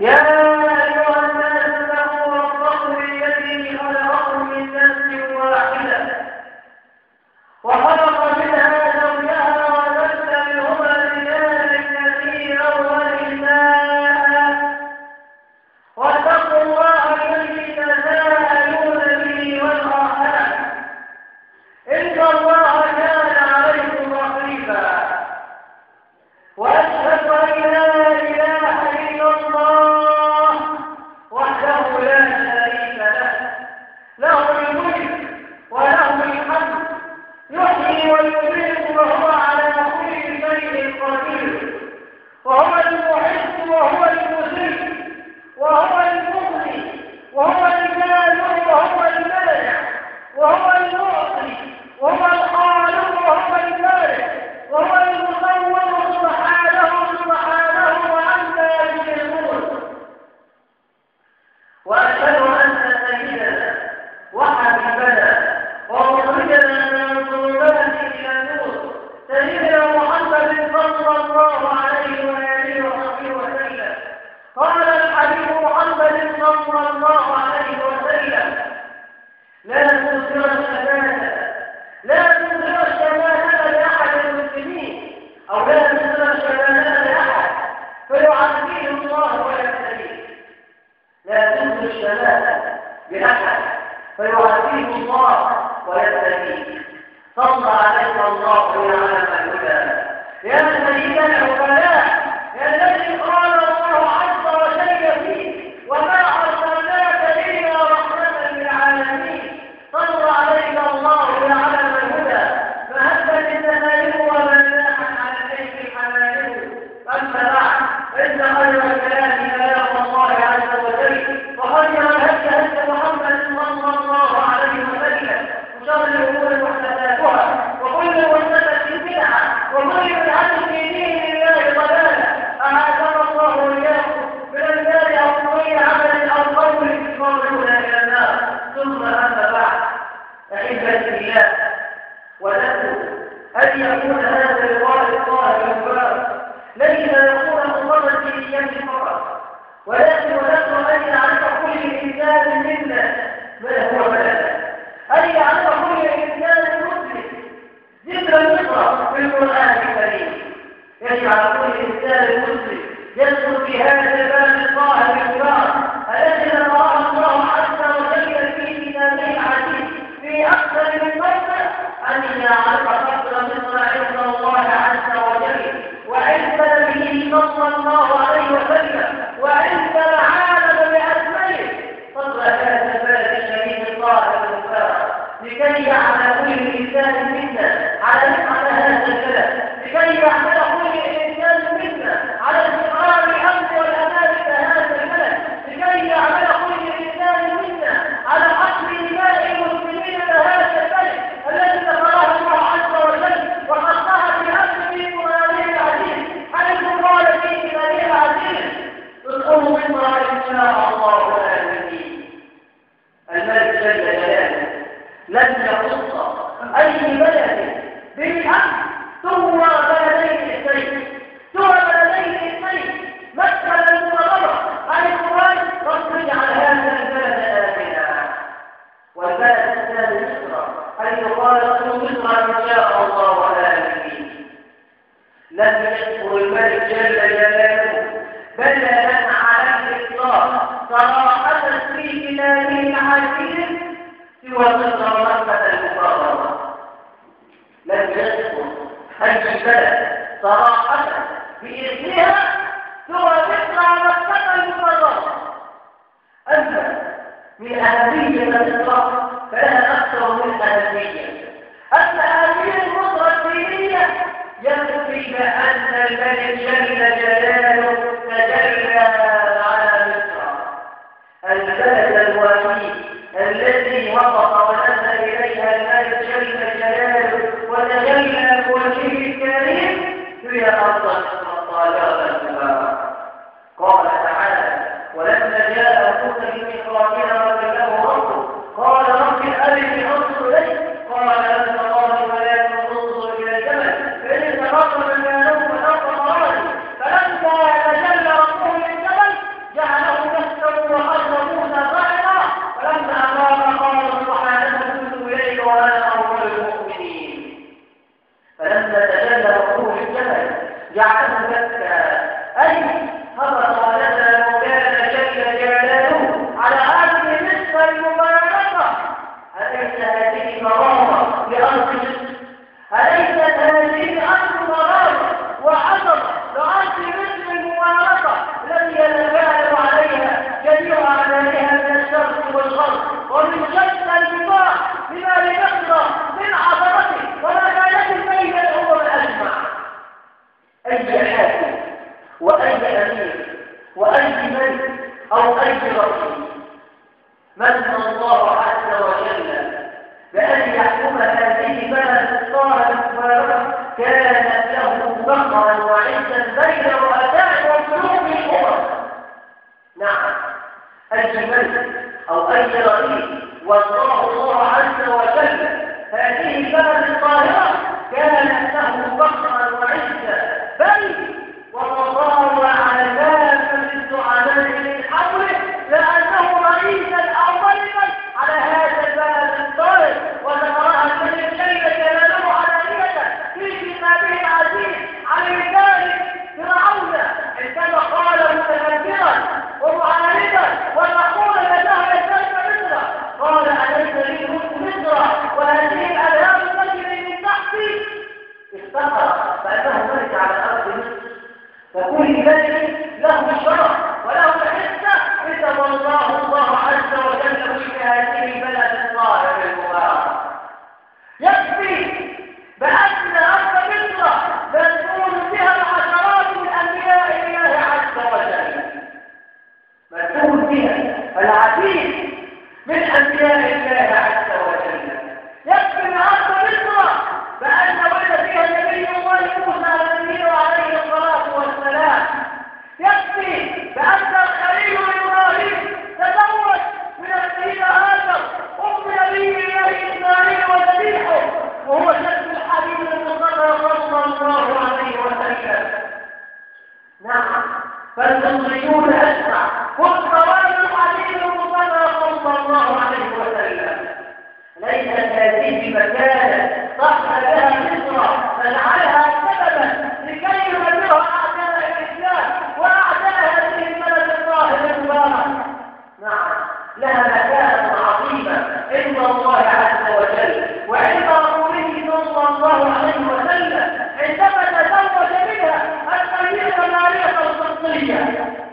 يا ويضل من شاء الله على لم يشكر الملك جل جلاله بل لنا على الإطلاق صراحة في كتابه العزيز سوى ذكر رحمة المكرمة لم يشكر أي بلد صراحة بإذنها سوى ذكر رحمة المكرمة أما من أهمية الإطلاق فلا أكثر من أهمية أن هذه النصرة الدينية يكفي أن الذي جل جلاله لها مكانة عظيمة عند الله عز وجل. وعند رسوله صلى الله عليه وسلم عندما تزوج بها الخليفة مارية القبطية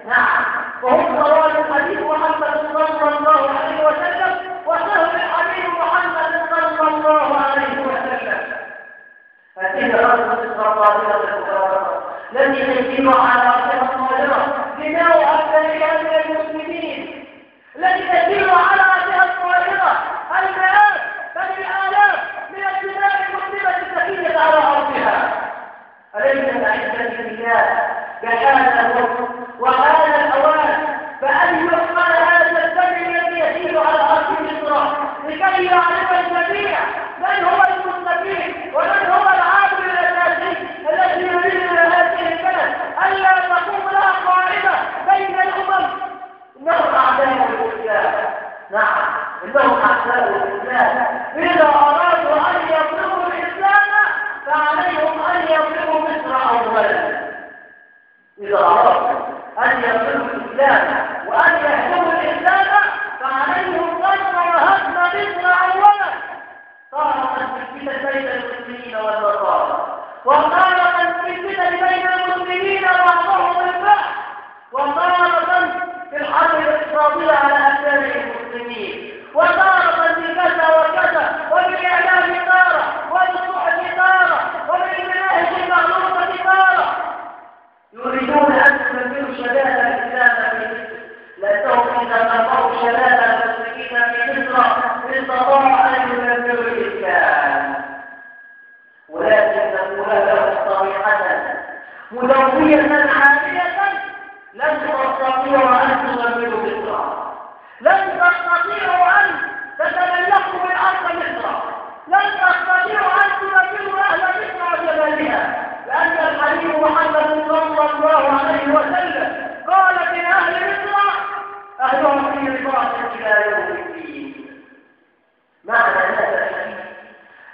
نعم. وهم رواه الحديث محمد صلى الله عليه وسلم وسهل الحبيب محمد صلى الله عليه وسلم. فتلك رسمة الصلاة المكرمة التي تجمع على رسمة المهاجرة بناء أكثر من المسلمين. 那这个对了。نعم. إنهم أحسنوا الإسلام. إذا أرادوا أن يبلغوا الإسلام فعليهم أن يبلغوا مصر أولا إذا أرادوا المسلمين. وطارة بكذا وكذا وبالإعلام طارة وبالصحف طارة وبالمناهج المعروفة طارة يريدون أن تمثلوا شباب الإسلام في مصر. لأنهم إذا نظروا شباب المسلمين في مصر إن استطاعوا أن يدمروا الإسلام. ولكن نقول لهم صريحة مدوية حالية لن تستطيعوا أن تدمروا مصر لن تستطيعوا أن تتملكوا من أرض مصر. لن تستطيعوا أن تمثلوا أهل مصر بجمالها لأن الحبيب محمد صلى الله عليه وسلم قال من أهل مصر أهلهم في الباطل إلى يوم الدين. معنى هذا الحديث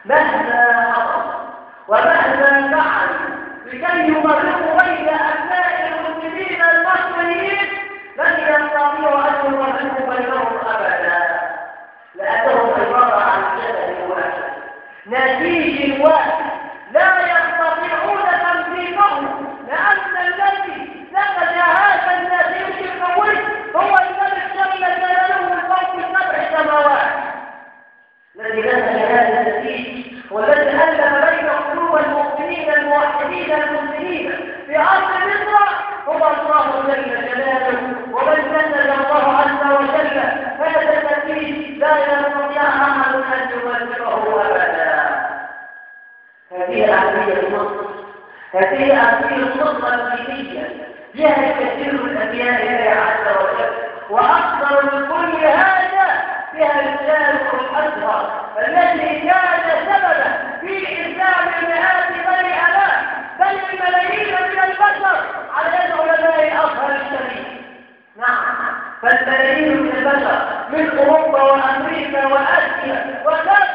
مهما حصل ومهما فعل لكي يبرئوا نتيج واحد لا يستطيعون تنفيذه لأن الذي نتج هذا النتيج القوي هو الذي شمل له فوق سبع سماوات. الذي نتج هذا النتيج والذي ألف بين قلوب المؤمنين الموحدين المسلمين في عصر مصر هو الله. هذه هذه القدرة الدينية لها كثير من أنبياء الله عز وجل وأكثر من كل هذا فيها الشارع الأزهر التي كان سببا في إسلام مئات بني آلاف بل الملايين من البشر على يد علماء الأزهر الشريف. نعم فالملايين من البشر من أوروبا وأمريكا وآسيا وكذا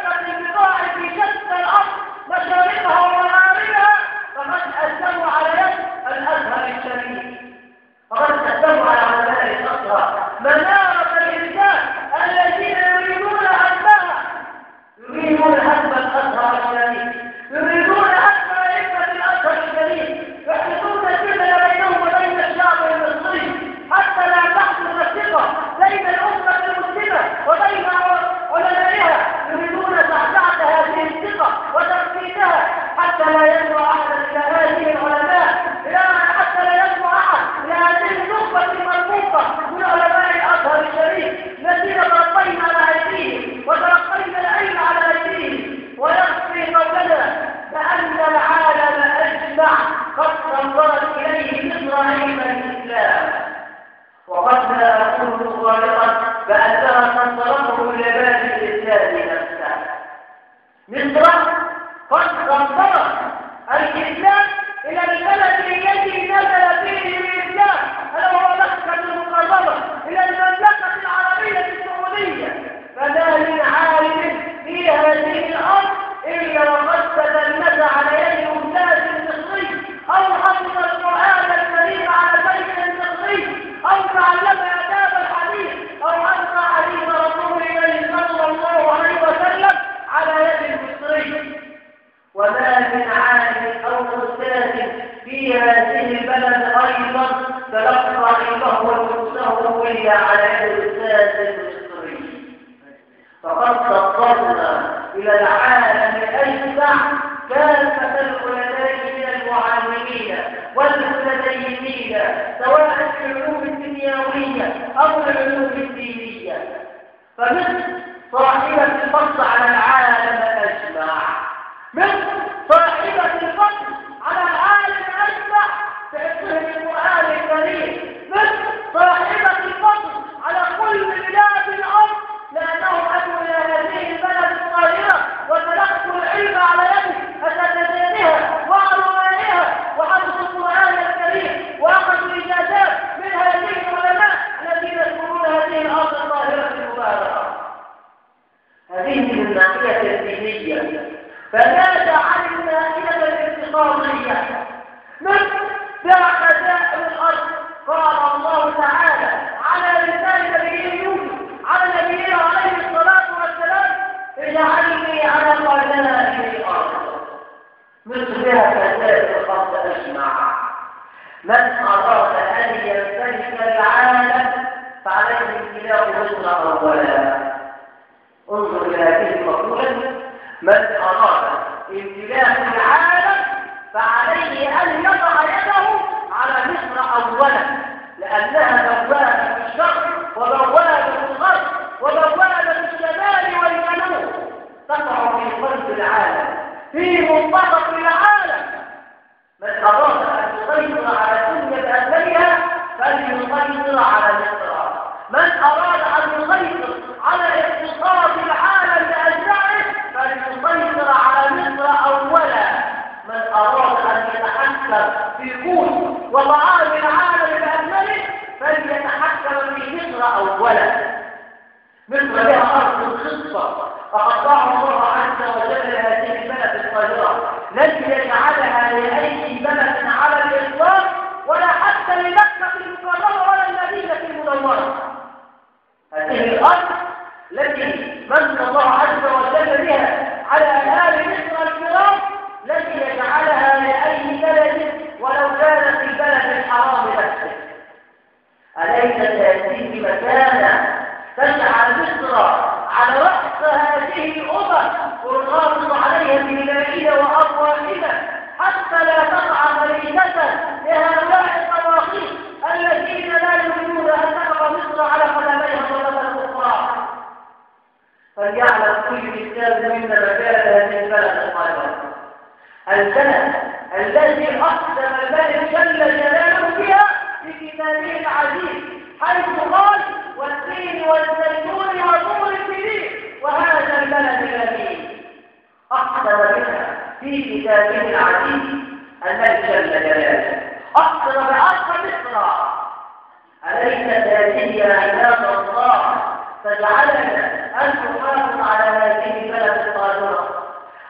أضافت إلى عالم. من أراد أن يسيطر على الدنيا بأسفلها فليسيطر على الاضطراب من أراد أن يسيطر على اقتصاد العالم بأجزائه فليسيطر على مصر أولا. من أراد أن يتحكم في قوت وطعام العالم بأجزائه فليتحكم في مصر أولا. مصر لها أرض خصبة. ضاع الله عز وجل هذه البلد القاهرة التي يجعلها لأي بلد على الإطلاق ولا حتى لمكة المكرمة ولا المدينة المنورة. هذه الأرض التي من الله عز وجل بها على أهل مصر الكرام التي يجعلها لأي بلد ولو كانت البلد الحرام نفسه. أليست هذه مكانة تجعل مصر على رأس هذه الأمم والغاضب عليها بملائكة وأرواحنا حتى لا تقع فريدة لهؤلاء الطواغيت الذين لا يريدون أن تقع مصر على قدميها مرة أخرى فليعلم كل إنسان منا مكان هذه البلد القادمة. البلد الذي أقسم الملك جل جلاله بها في كتابه العزيز حيث قال والتين والزيتون وطول السنين وهذا البلد الذي أقسم بها في كتابه العزيز الملك جل جلاله أقسم بأرض مصر. أليست هذه عباد الله؟ تجعلنا أن نحافظ على هذه البلد القادرة.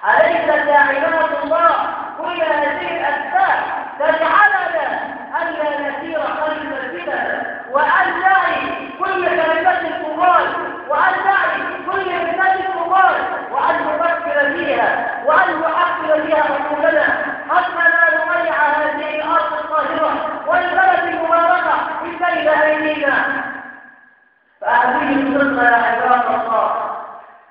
أليست يا عباد الله؟ كل هذه الأسباب تجعلنا ألا نسير خلف الفتن وأن نعي كل كلمة تقال وأن نعي كل فتنة تقال وأن نحقق عقولنا حتى لا نضيع هذه الأرض القاهرة والبلد المباركة من بين أيدينا. فأهليه السنة يا عباد الله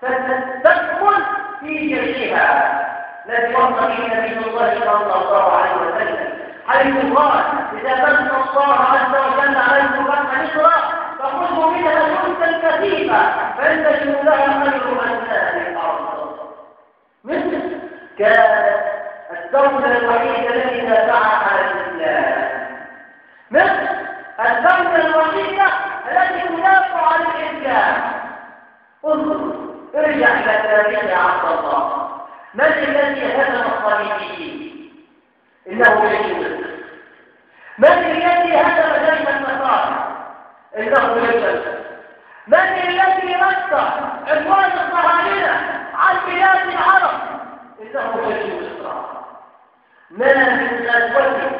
فتستكمل في جيشها الذي وصل به نبي الله صلى الله عليه وسلم حيث قال إذا من الله عز وجل عليكم فتح مصر فخذوا منها جندا كثيفة فانتشروا لها خير أنسان الأرض. مصر كانت الدولة الوحيدة التي دافعت على الإسلام مصر الدولة الوحيدة التي تدافع عن الإسلام انظر ارجع إلى تاريخ عبد الله. من الذي هدم الصليبيين؟ إنه جيش مصر من الذي هدم جيش النصارى؟ إنه جيش مصر من الذي رد عدوان الصهاينة عن بلاد العرب إنه جيش مصر ما من غزوة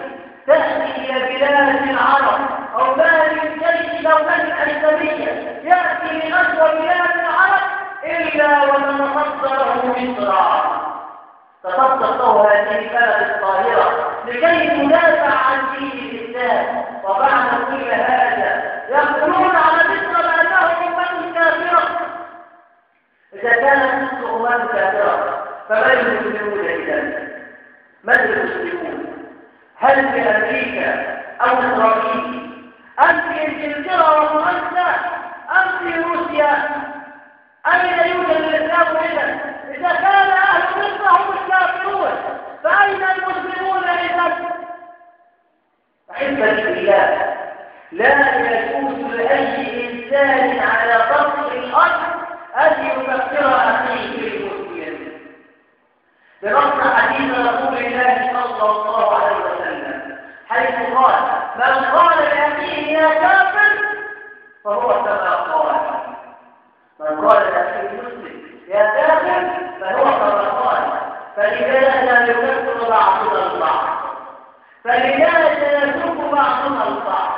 تأتي إلى بلاد العرب أو ما من جيش دولة أجنبية يأتي لغزو بلاد العرب إلا وتتصدره مصر. تصدق هذه البلد الطاهرة لكي تدافع عن دين الإسلام. وبعد كل هذا يقولون على مصر بأنهم أمة كافرة. إذا كانت مصر أمة كافرة فمن المسلمون إذا من المسلمون؟ هل في أمريكا أو إسرائيل؟ أم في إنجلترا وفرنسا أم في روسيا؟ أين يوجد الإسلام إذا؟ إذا كان أهل مصر هم الكافرون فأين المسلمون إذا؟ أحبة الإله لا يجوز لأي إنسان على ضبط الأرض أن يفكر أخيه بنص حديث رسول الله صلى الله عليه وسلم حيث قال من قال لأخيه يا كافر فهو كما قال من قال لأخيه يا كافر فهو كما قال فلماذا يكفر بعضنا البعض. فلماذا يسب بعضنا البعض.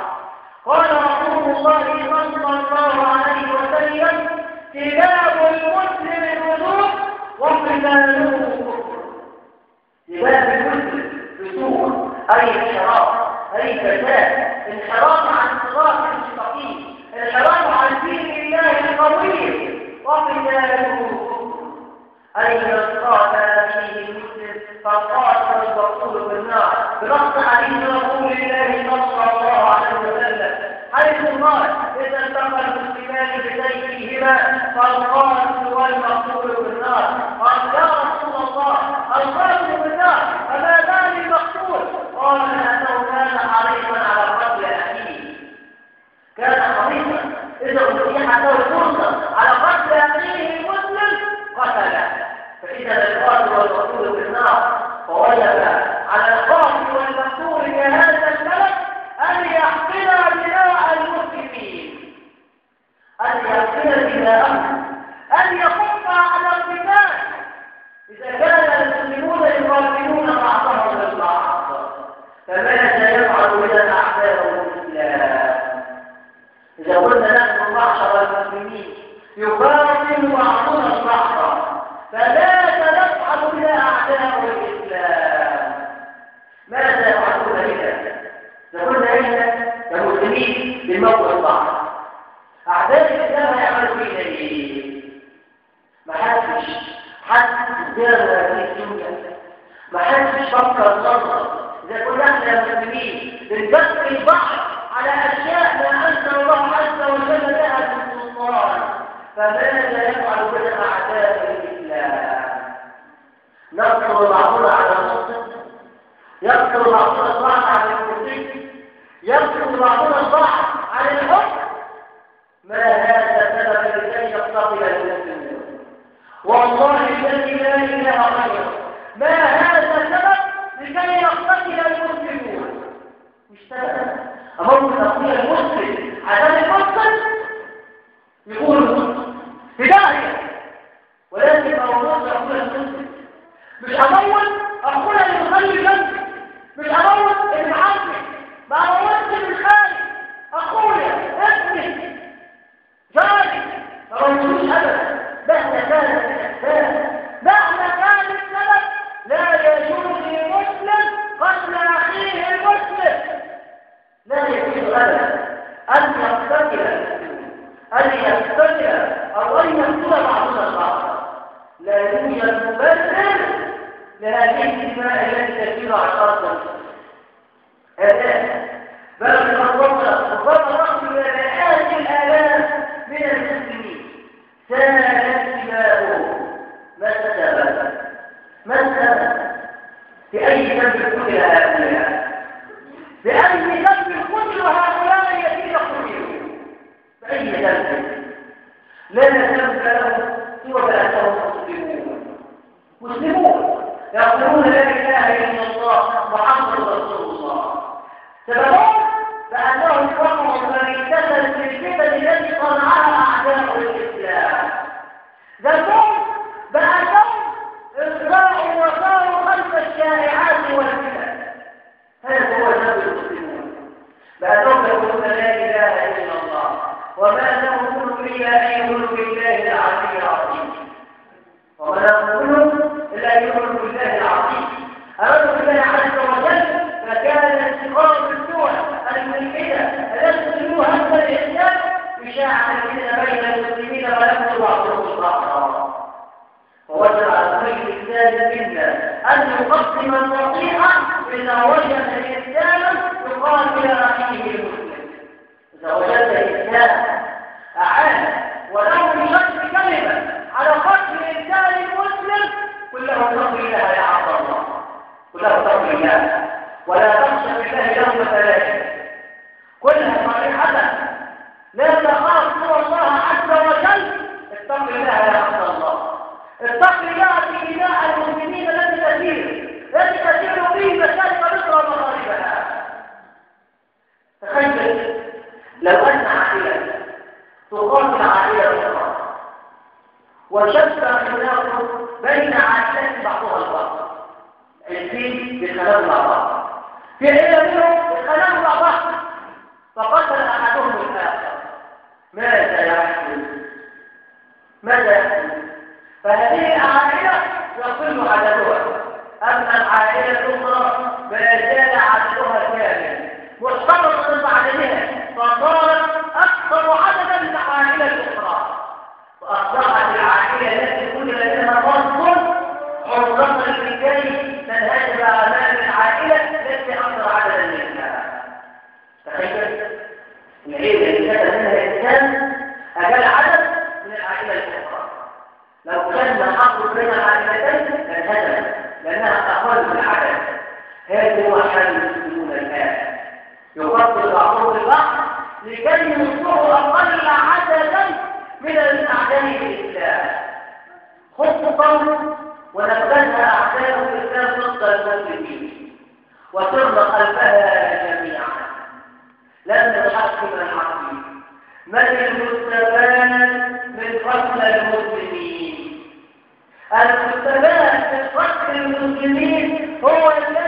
قال رسول الله صلى الله عليه وسلم كتاب المسلم الوجوب وقتاله كتاب المسلم فسوق اي انحراف اي فساد انحراف عن صراط المستقيم. انحراف عن دين الله القوي. وقتاله أي من قاتل فيه المسلم فقاتل المقتول بالنار بنص حديث رسول الله صلى الله عليه وسلم حيث قال إذا التقى المسلمان بسيفيهما فالقاتل والمقتول بالنار. رسول الله. قال أنه كان حريصا على قتل كان حريصا فرصة. على قتل. قتله فوجب على القاتل والمقتول في هذا البلد أن يحقن المسلمين. أن يحقن دماءهم أن محدش حد زار هذه الدنيا ما فكر نظر ده كل إحنا مسلمين بنبقي البحر على اشياء لا انسى الله عز وجل لها في سلطان فماذا يفعل بنا اعداء الاسلام نقتل بعضنا على نص يقتل بعضنا على الكفر يقتل بعضنا البعض على الحكم إلى المسلمين. والله الذي لا إله غيره. ما هذا السبب لكي يقتتل المسلمون؟ مش سبب أمر تقتيل المسلم عشان يفصل يقول المسلم بداية ولكن أمر تقتيل المسلم مش أمول اللي المخلي جنبي. مش أمول اللي عمي ما أمولش بالخالي أخويا أحكامه ونفذها أحكام الإسلام ضد المسلمين وترضى خلفها جميعا. لن نتحكم الحكيم من المستبان من قتل المسلمين؟ المستبان قتل المسلمين هو الذي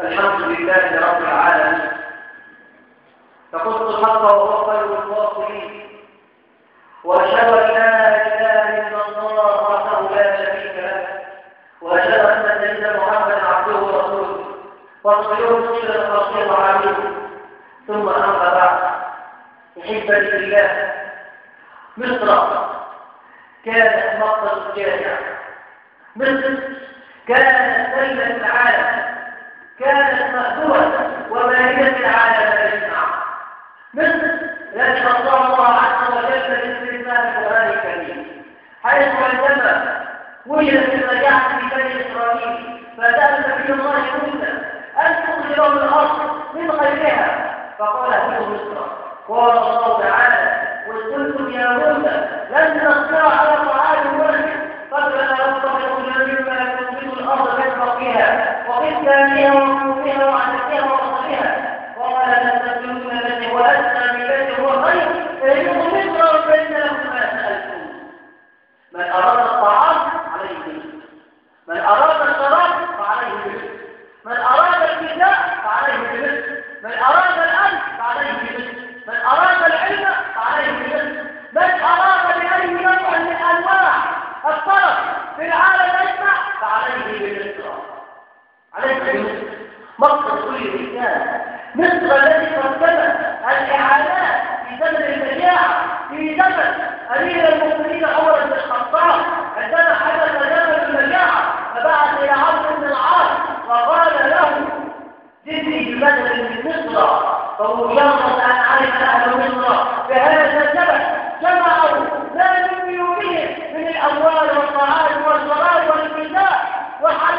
الحمد لله رب العالمين. فقلت الحق وهو خير الواصلين. وأشهد أن لا إله إلا الله وحده لا شريك له. وأشهد أن سيدنا محمدا عبده ورسوله. وصلوه سيدا وصلوه عليه ثم أما بعد. احبتي في الله مصر. كانت مقصد جامع مصر كانت دولة العالم. كانت مأثورة وبارية على الاجتماع مثل الذي أصدر الله عز وجل في الإسلام القرآن الكريم حيث عندما وجدت النجاح في بني إسرائيل فدعا نبي الله موسى أن تخرجهم الأرض من غيرها فقال له مصر قال الله تعالى قلت يا موسى لن نصنع على طعام واحد فاغلب Wow.